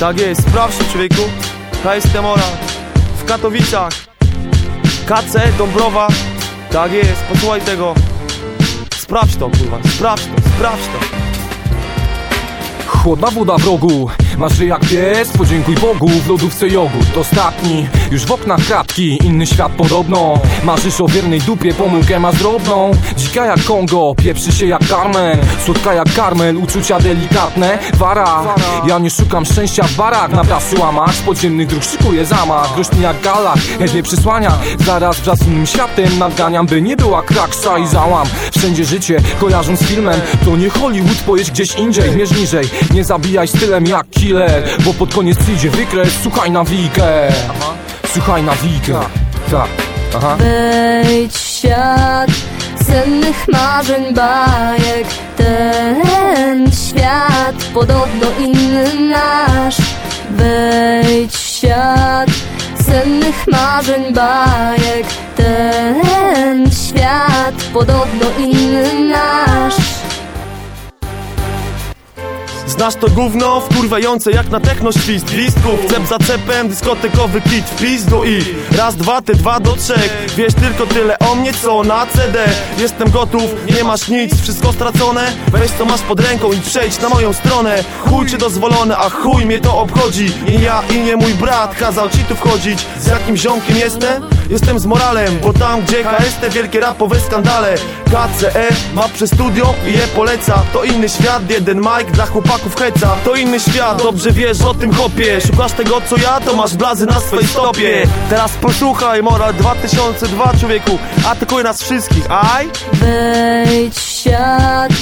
Tak jest, sprawdź się człowieku. KS Temora. W Katowicach. KC Dąbrowa. Tak jest, posłuchaj tego. Sprawdź to kurwa, sprawdź to, sprawdź to. Chłodna woda w rogu, marzy jak pies Podziękuj Bogu, w lodówce jogurt Ostatni, już w oknach kratki Inny świat podobno. Marzysz o wiernej dupie, pomyłkę masz drobną Dzika jak Kongo, pieprzy się jak Carmen. Słodka jak karmel, uczucia delikatne Wara, ja nie szukam szczęścia w barach Na trasy łamach, z podziemnych dróg szykuję zamach. Groźny jak gala, chętnie przysłania. Zaraz wraz z innym światem nadganiam By nie była kraksza i załam. Wszędzie życie kojarzą z filmem To nie Hollywood, pojedź gdzieś indziej. Mierz niżej, nie zabijaj stylem jak killer Bo pod koniec przyjdzie wykres, słuchaj na wikę. Słuchaj na wikę. Tak, aha. Wejdź w świat sennych marzeń, bajek. Ten świat podobno inny nasz. Wejdź w świat sennych marzeń, bajek. Ten świat podobno inny nasz Znasz to gówno, wkurwające jak na techno świst Gwizdków, cep za cepem, dyskotekowy kit w pizdu i Raz, dwa, ty dwa do trzech. Wiesz tylko tyle o mnie co na CD Jestem gotów, nie masz nic, wszystko stracone. Weź co masz pod ręką i przejdź na moją stronę. Chuj ci dozwolone, a chuj mnie to obchodzi. I ja i nie mój brat kazał ci tu wchodzić. Z jakim ziomkiem jestem? Jestem z moralem, bo tam gdzie KST wielkie rapowe skandale. KCE ma przez studio i je poleca. To inny świat, jeden mic dla chłopaków heca. To inny świat, dobrze wiesz o tym hopie Szukasz tego co ja, to masz blazy na swej stopie. Teraz posłuchaj, Moral 2002 człowieku. Atakuje nas wszystkich, aj? Wejdź w świat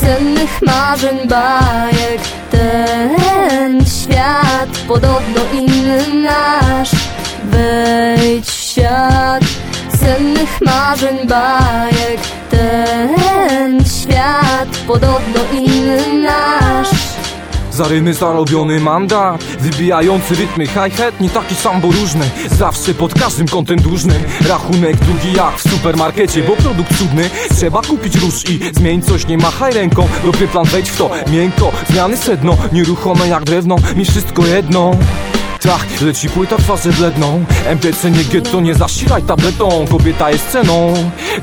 sennych marzeń, bajek. Ten świat podobno inny nasz marzeń, bajek Ten świat podobno inny nasz. Za rymy zarobiony mandat Wybijający rytmy hi-hat Nie taki sam, bo różny. Zawsze pod każdym kątem dłużnym Rachunek drugi jak w supermarkecie Bo produkt cudny. Trzeba kupić róż i zmień coś Nie machaj ręką. Dobry plan wejdź w to miękko Zmiany sedno Nieruchome jak drewno. Mi wszystko jedno tak, leci płyta twarzy bledną. MPC nie getto, nie zasilaj tabletą. Kobieta jest ceną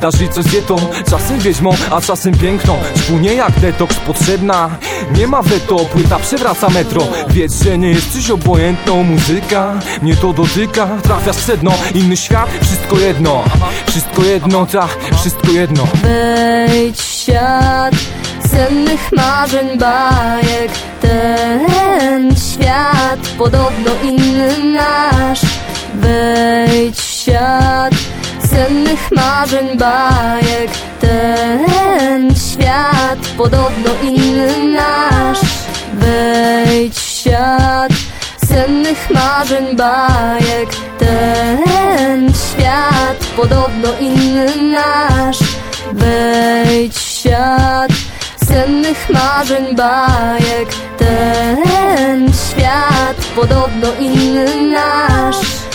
coś z dietą Czasem wiedźmą, a czasem piękną. Szpłynie jak detoks potrzebna. Nie ma weto, płyta przewraca metro. Wiedz, że nie jesteś obojętną. Muzyka, mnie to dotyka. Trafiasz w sedno, inny świat Wszystko jedno, wszystko jedno Tak, wszystko jedno. Wejdź świat sennych marzeń, bajek. Ten świat podobno inny nasz. Wejdź w świat sennych marzeń, bajek Ten świat podobno inny nasz. Wejdź w świat sennych marzeń, bajek Ten świat podobno inny nasz. Wejdź w świat sennych marzeń, bajek Ten świat podobno inny nasz